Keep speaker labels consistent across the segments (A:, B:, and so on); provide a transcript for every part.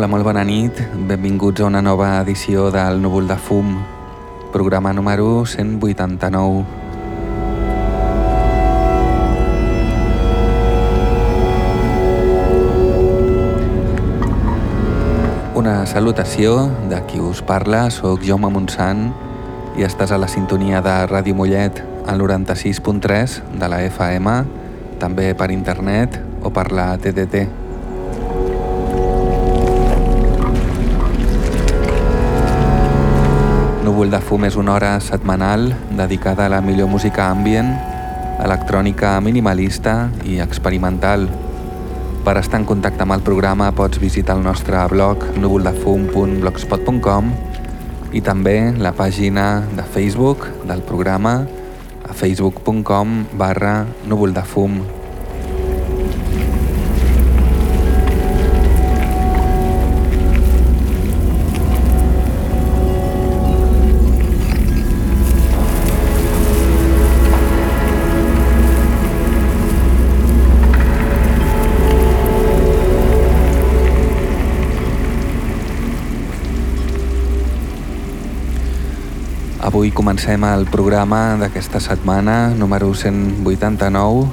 A: Hola, molt bona nit. Benvinguts a una nova edició del Núvol de Fum, programa número 189. Una salutació de qui us parla, sóc Jaume Montsant i estàs a la sintonia de Ràdio Mollet, al 96.3 de la FM, també per internet o per la TDT. Núvol de fum és una hora setmanal dedicada a la millor música ambient, electrònica minimalista i experimental. Per estar en contacte amb el programa pots visitar el nostre blog núvoldefum.blogspot.com i també la pàgina de Facebook del programa a facebook.com barra núvoldefum.com Avui comencem el programa d'aquesta setmana, número 189,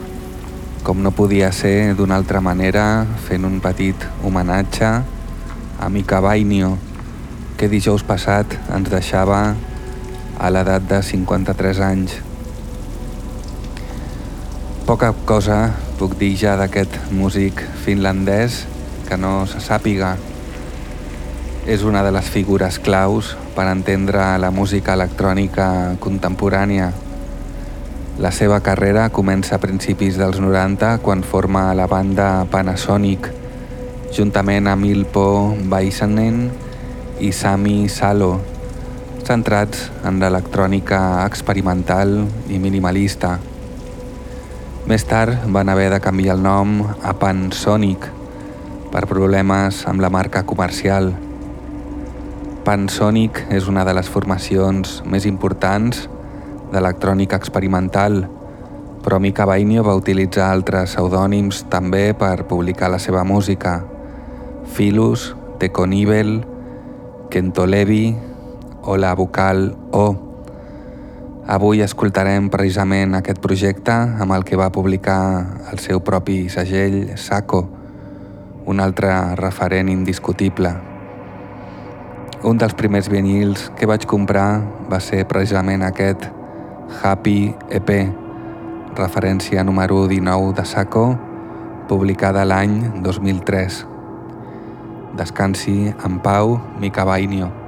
A: com no podia ser d'una altra manera, fent un petit homenatge a Mica Bainio, que dijous passat ens deixava a l'edat de 53 anys. Poca cosa puc dir ja d'aquest músic finlandès que no se sàpiga. És una de les figures claus per entendre la música electrònica contemporània. La seva carrera comença a principis dels 90 quan forma la banda Panasonic, juntament amb Ilpo Väisänen i Sami Salo, centrats en l'electrònica experimental i minimalista. Més tard van haver de canviar el nom a Pansonic per problemes amb la marca comercial. Pansonic és una de les formacions més importants d'electrònica experimental, però Mika Bainio va utilitzar altres pseudònims també per publicar la seva música. Philus, Teconivel, Kentolevi o la vocal O. Avui escoltarem precisament aquest projecte amb el que va publicar el seu propi segell Saco, un altre referent indiscutible. Un dels primers vinils que vaig comprar va ser precisament aquest Happy EP, referència número 19 de Saco, publicada l'any 2003. Descansi en pau, Mica Bainio.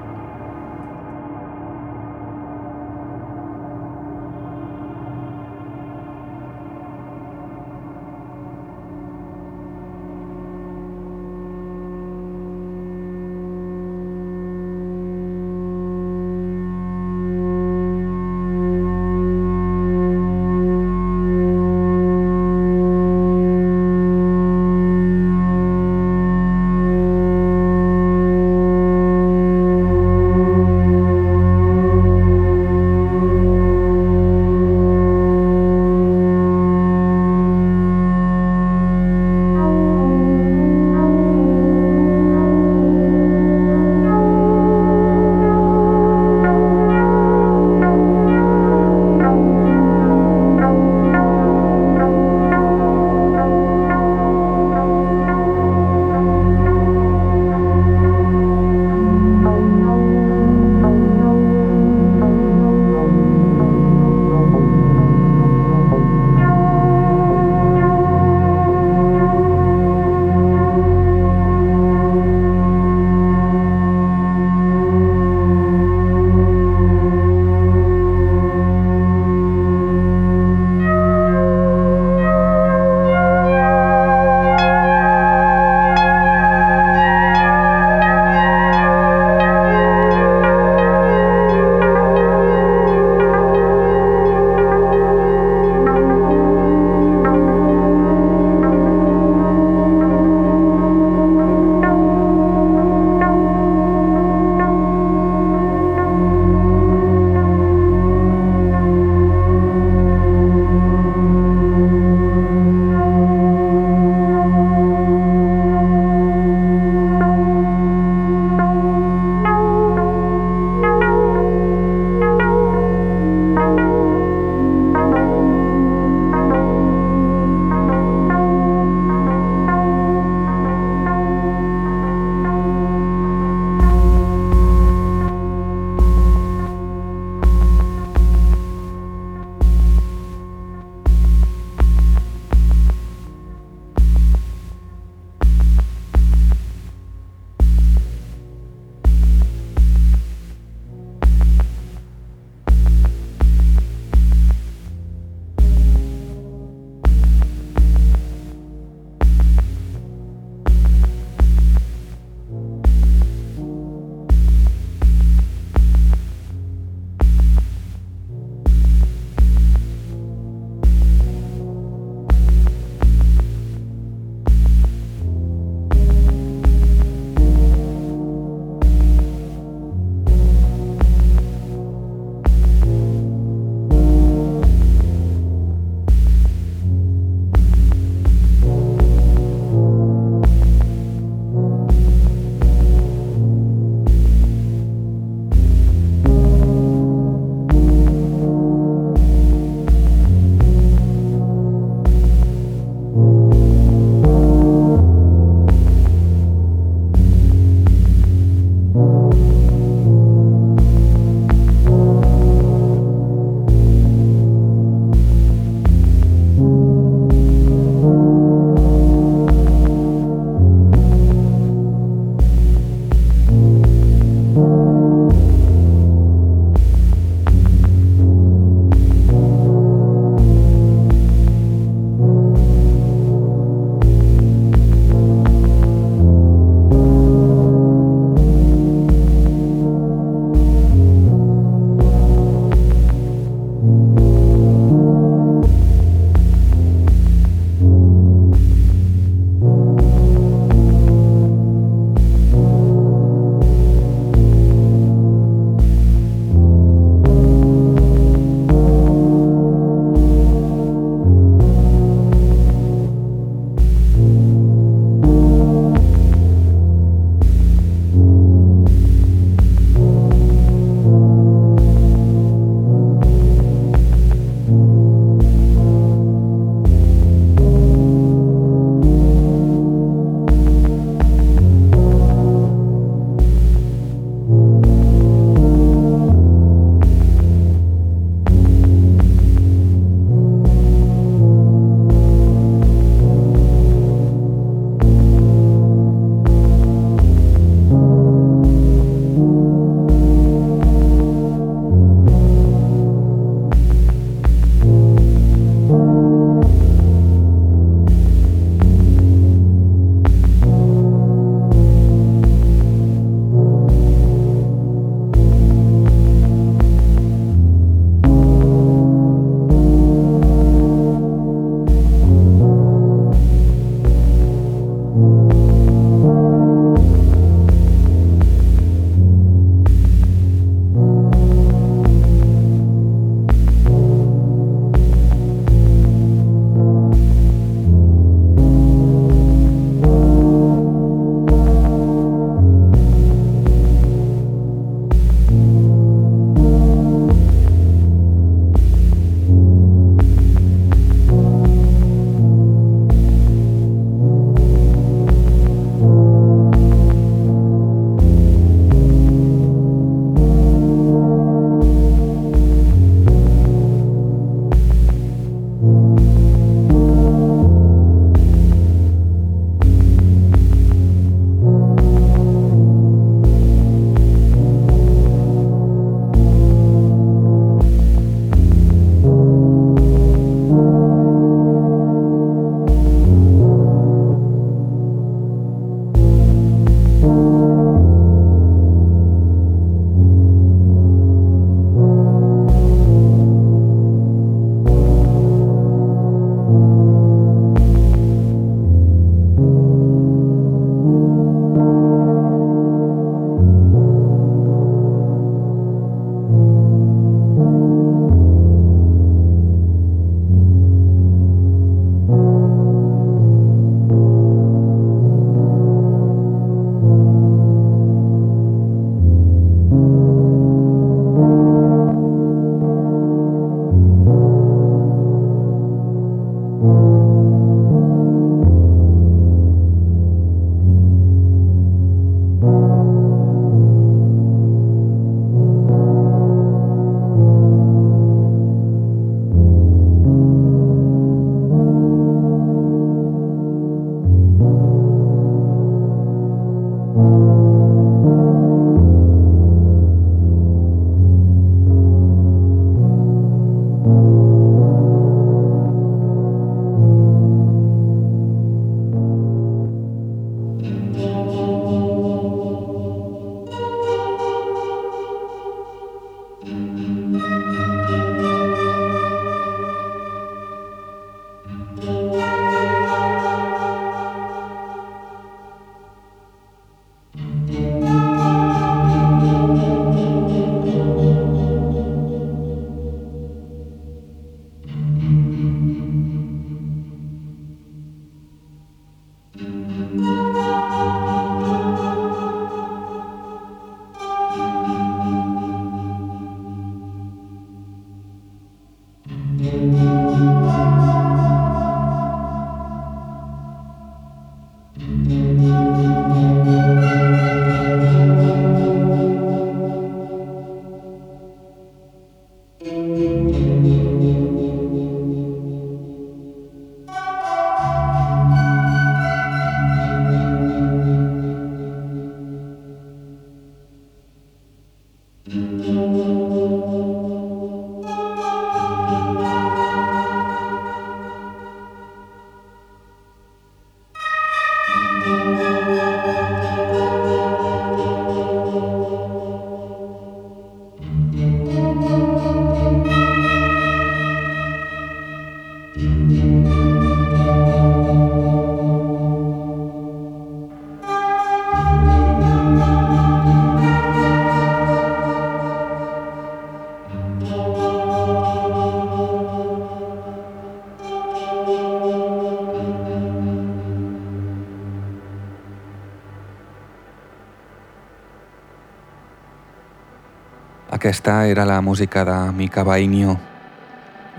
A: Aquesta era la música de Mika Bainio.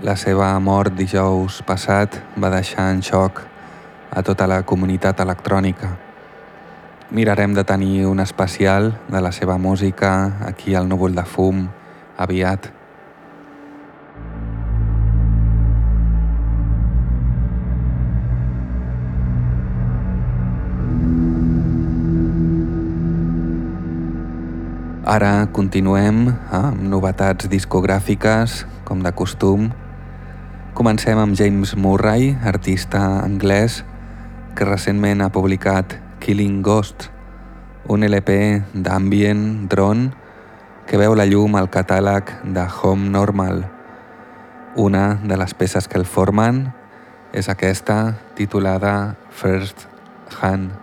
A: La seva mort dijous passat va deixar en xoc a tota la comunitat electrònica. Mirarem de tenir un especial de la seva música aquí al Núvol de Fum aviat. Ara continuem amb novetats discogràfiques, com de costum. Comencem amb James Murray, artista anglès, que recentment ha publicat Killing Ghosts, un LP d'ambient drone que veu la llum al catàleg de Home Normal. Una de les peces que el formen és aquesta, titulada First Hand.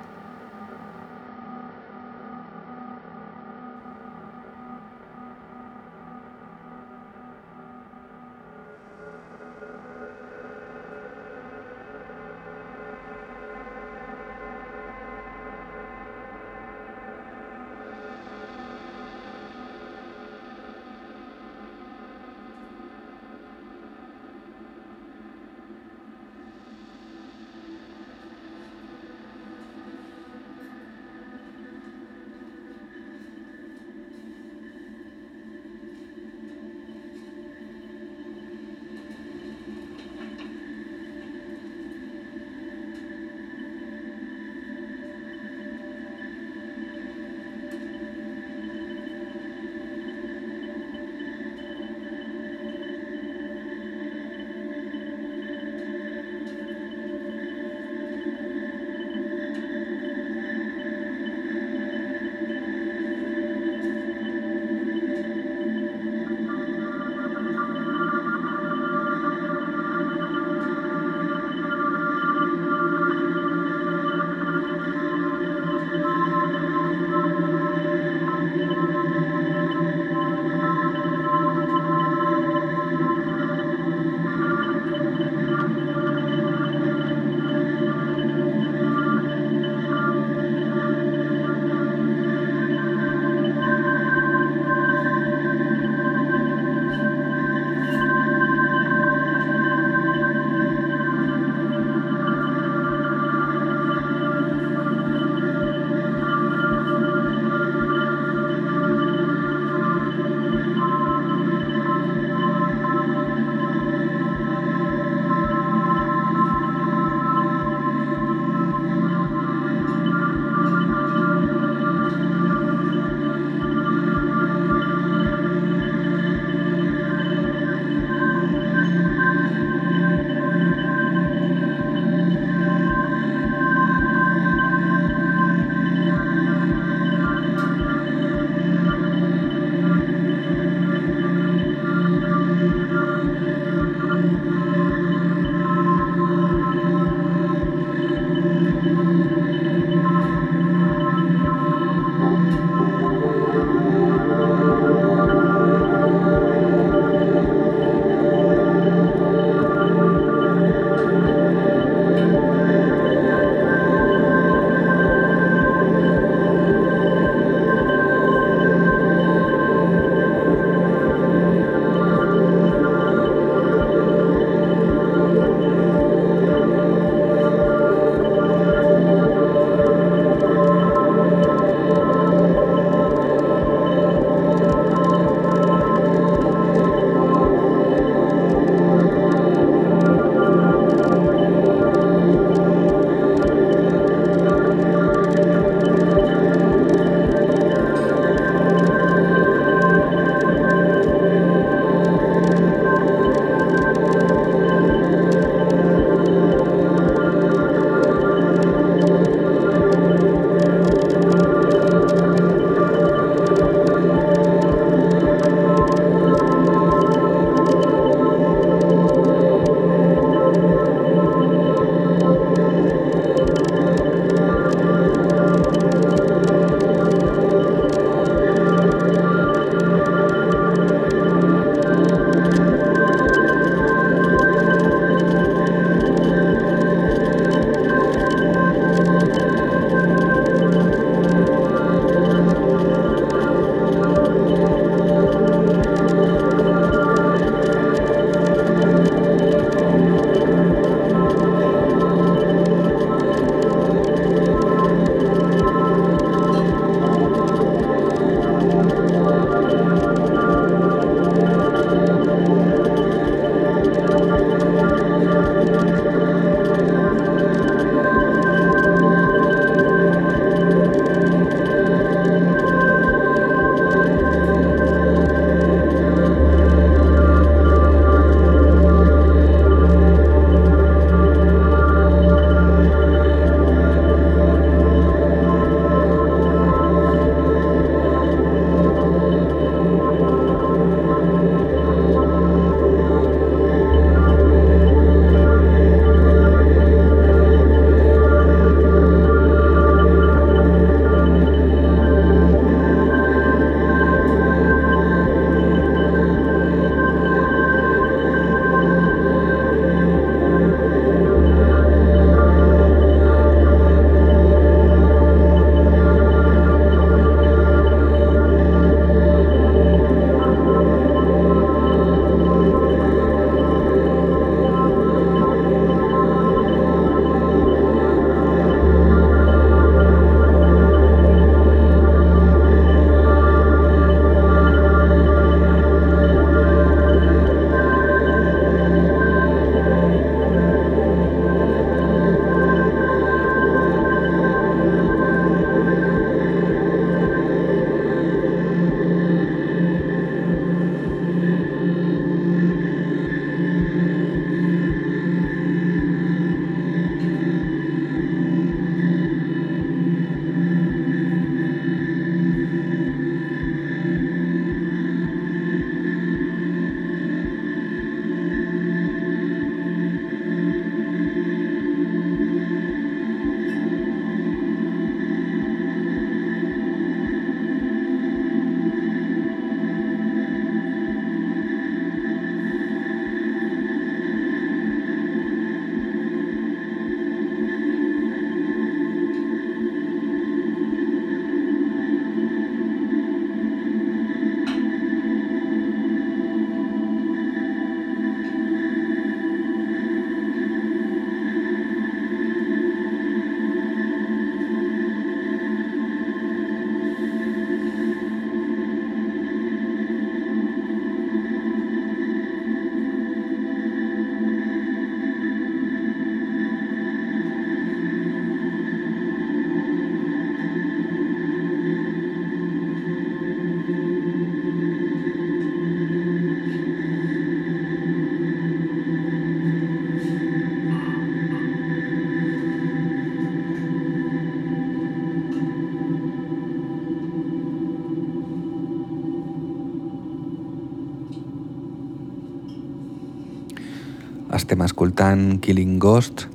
A: Escoltant Killing Ghost,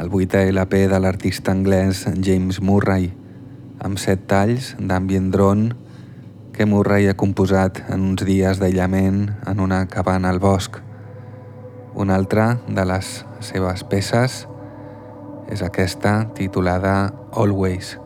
A: el vuitè LP de l'artista anglès James Murray, amb set talls d'ambient drone que Murray ha composat en uns dies d'aïllament en una cabana al bosc. Una altra de les seves peces és aquesta titulada Always.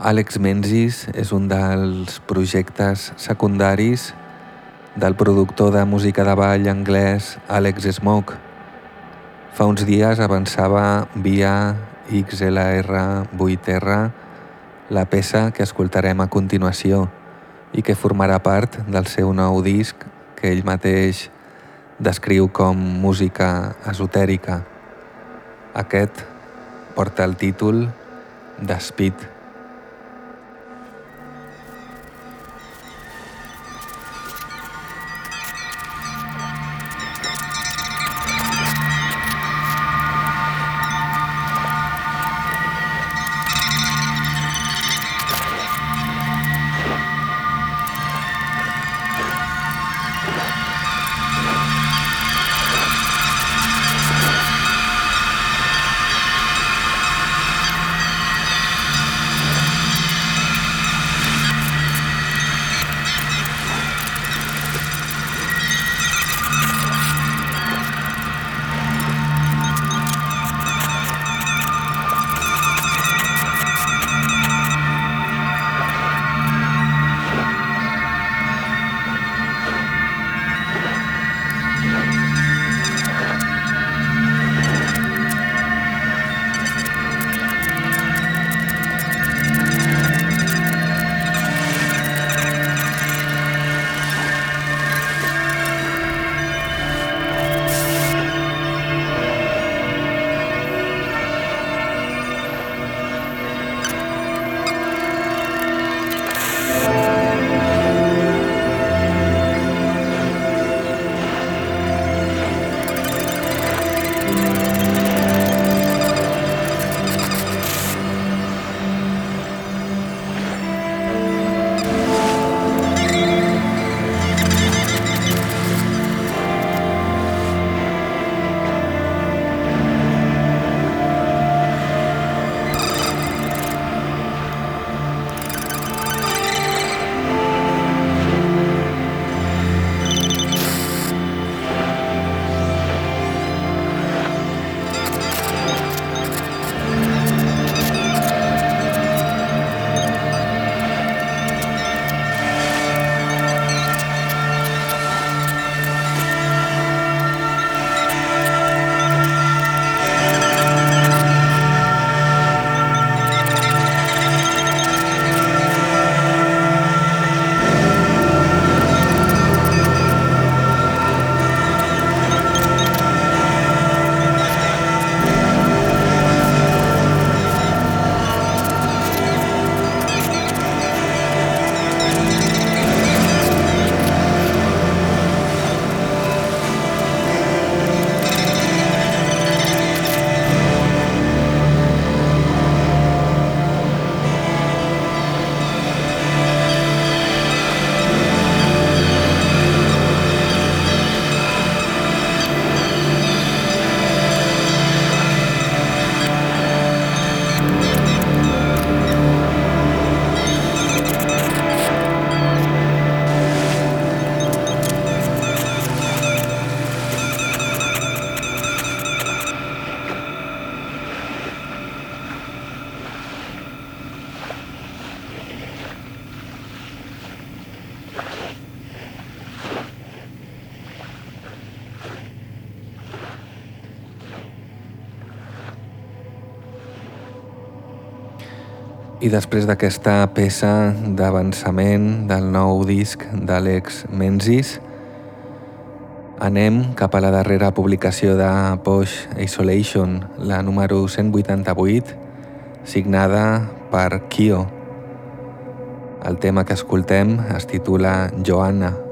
A: Àlex Menzies és un dels projectes secundaris del productor de música de ball anglès Alex Smoke. Fa uns dies avançava via XLR8R la peça que escoltarem a continuació i que formarà part del seu nou disc que ell mateix descriu com música esotèrica. Aquest porta el títol de Speed. I després d'aquesta peça d'avançament del nou disc d'Àlex Menzies, anem cap a la darrera publicació de Posh Isolation, la número 188, signada per Kyo. El tema que escoltem es titula Joanna.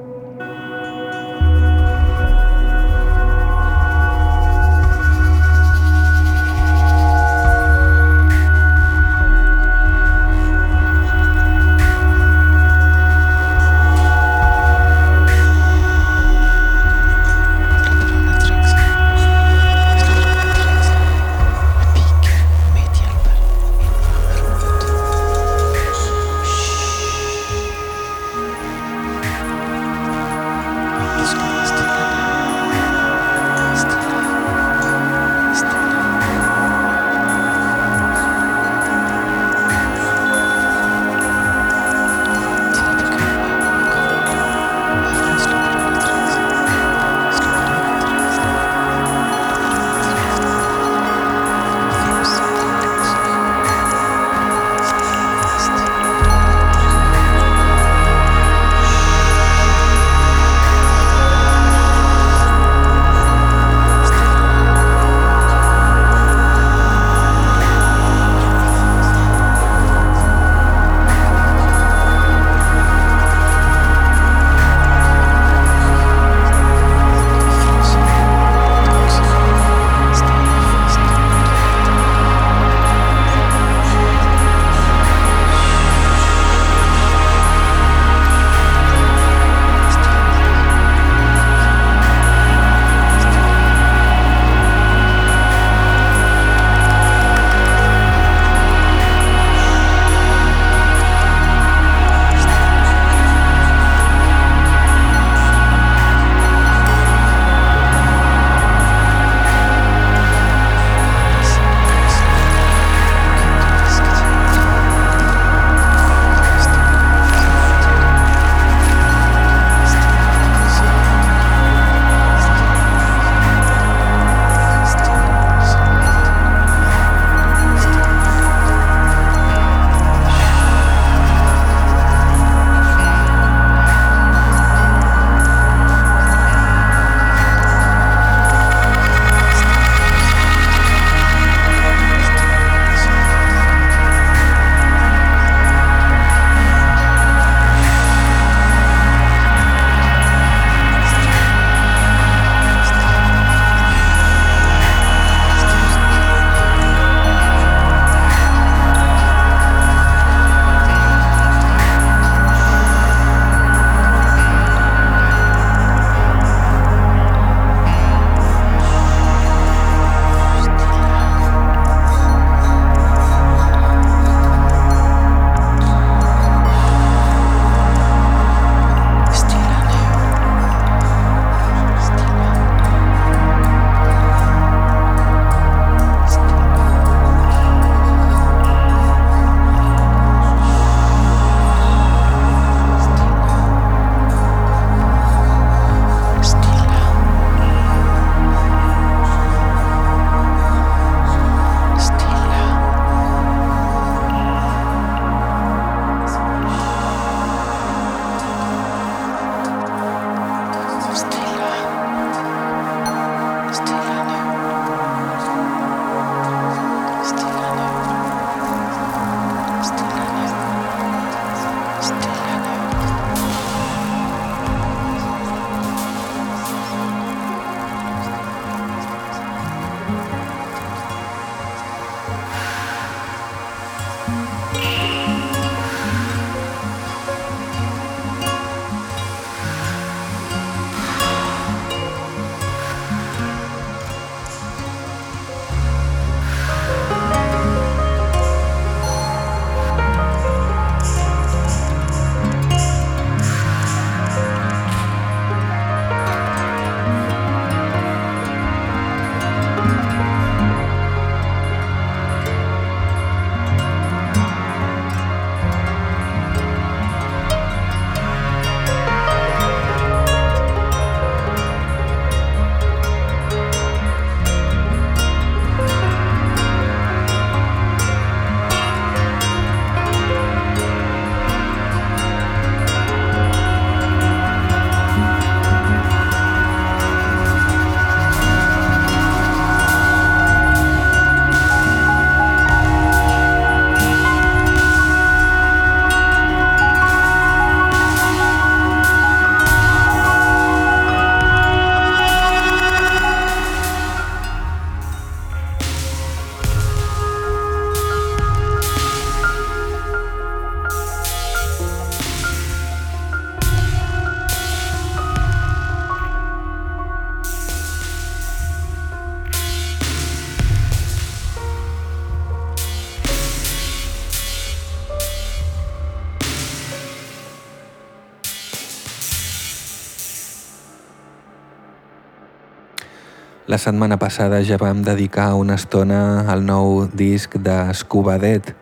A: La setmana passada ja vam dedicar una estona al nou disc de Scuba Dead,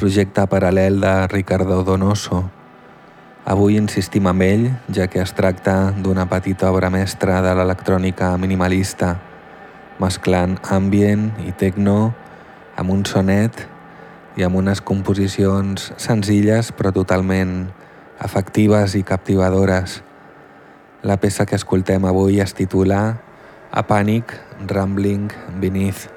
A: projecte paral·lel de Ricardo Donoso. Avui insistim amb ell, ja que es tracta d'una petita obra mestra de l'electrònica minimalista, mesclant ambient i techno amb un sonet i amb unes composicions senzilles però totalment efectives i captivadores. La peça que escoltem avui es titula A Panic Rambling Beneath.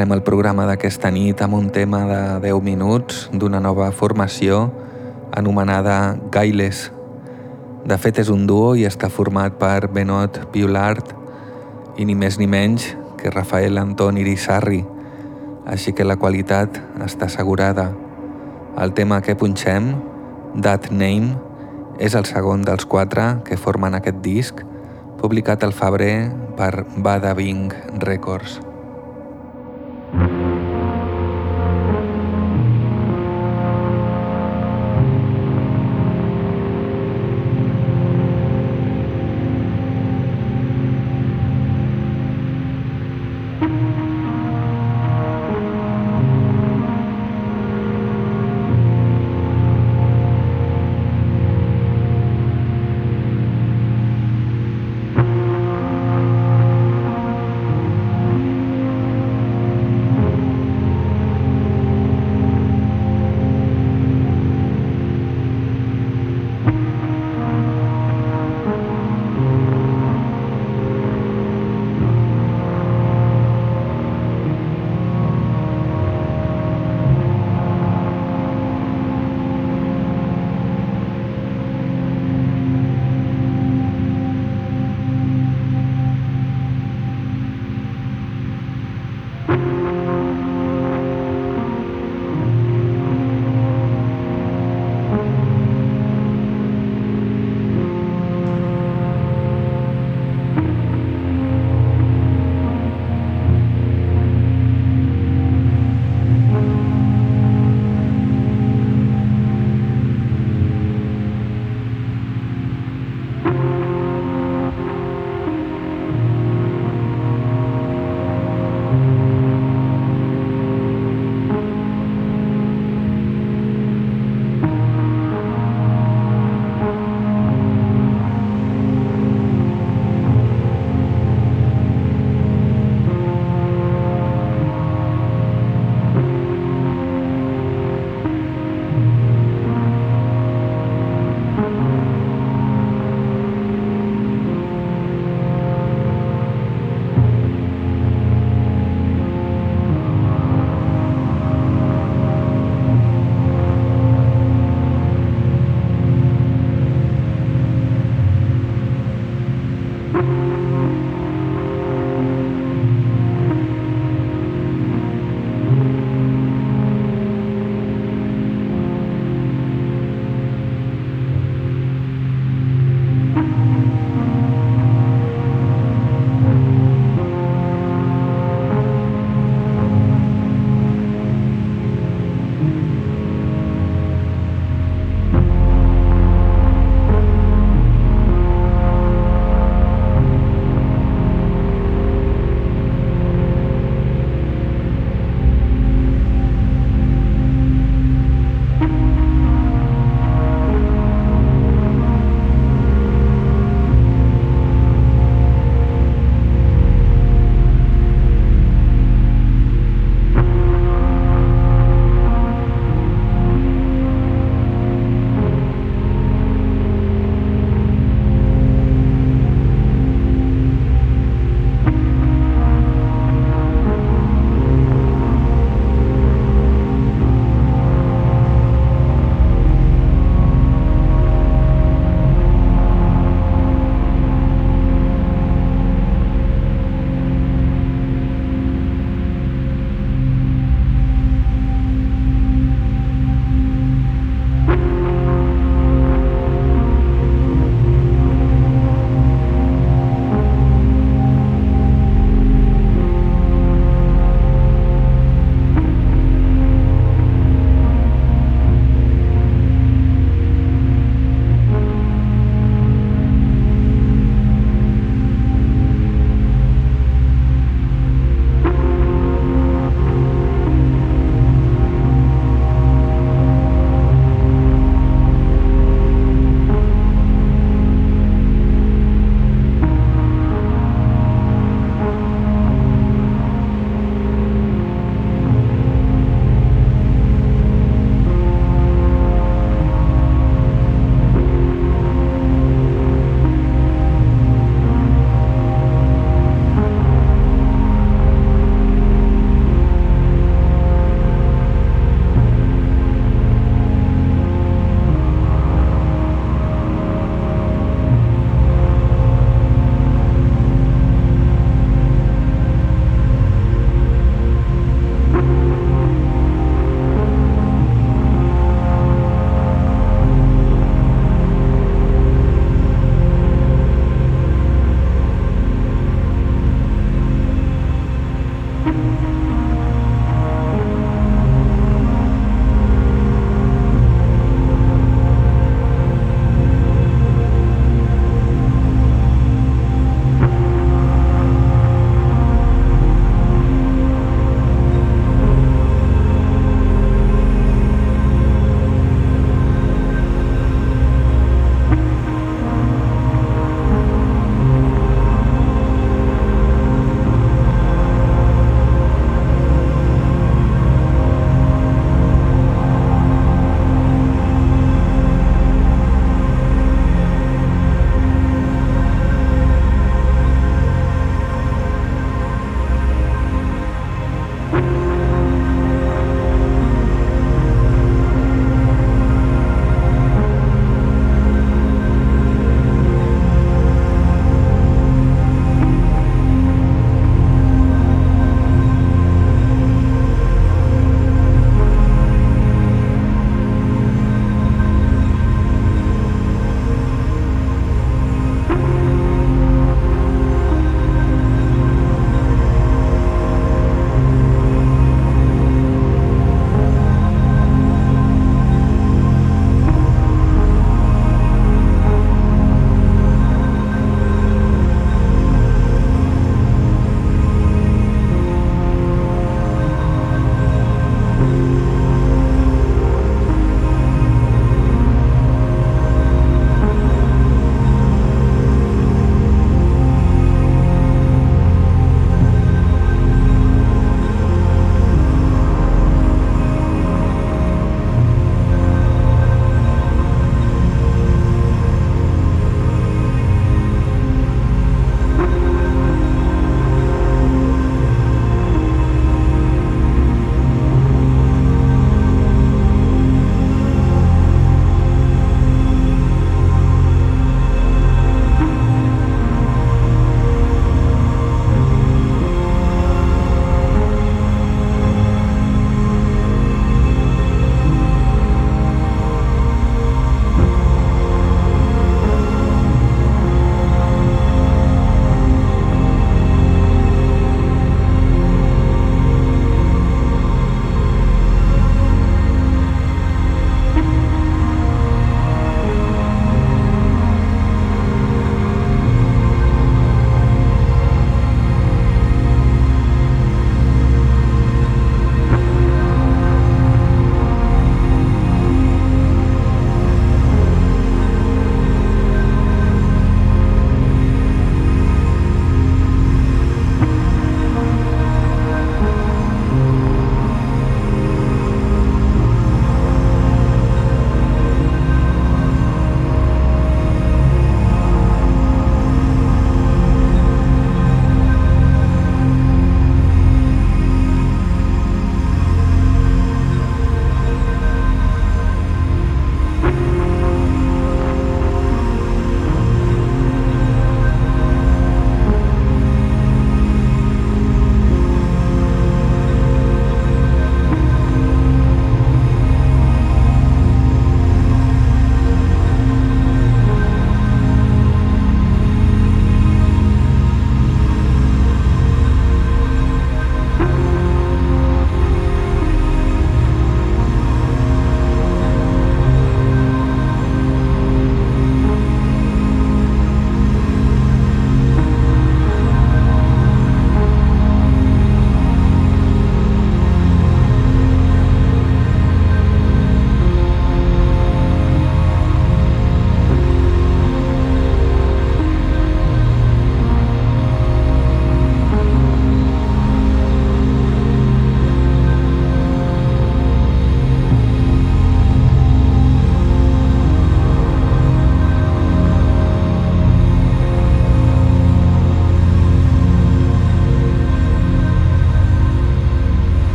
A: Tancarem el programa d'aquesta nit amb un tema de 10 minuts d'una nova formació anomenada Gailes. De fet és un duo i està format per Benot Piulart i ni més ni menys que Rafael Anton Irisarri, així que la qualitat està assegurada. El tema que punxem, That Name, és el segon dels quatre que formen aquest disc, publicat al febrer per Bada Bing Records.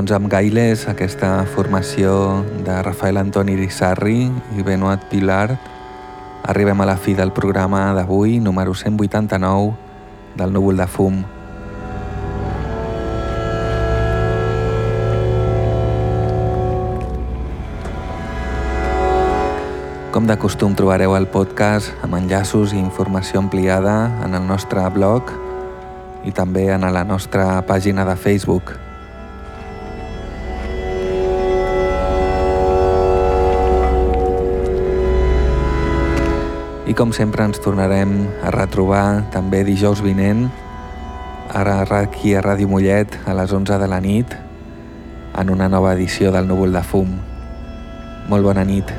A: Doncs amb Gailes, aquesta formació de Rafael Antoni Rissarri i Benoit Pilar, arribem a la fi del programa d'avui, número 189 del Núvol de Fum. Com de costum trobareu el podcast amb enllaços i informació ampliada en el nostre blog i també en la nostra pàgina de Facebook. I com sempre ens tornarem a retrobar també dijous vinent, ara aquí a Ràdio Mollet a les 11 de la nit, en una nova edició del Núvol de Fum. Molt bona nit.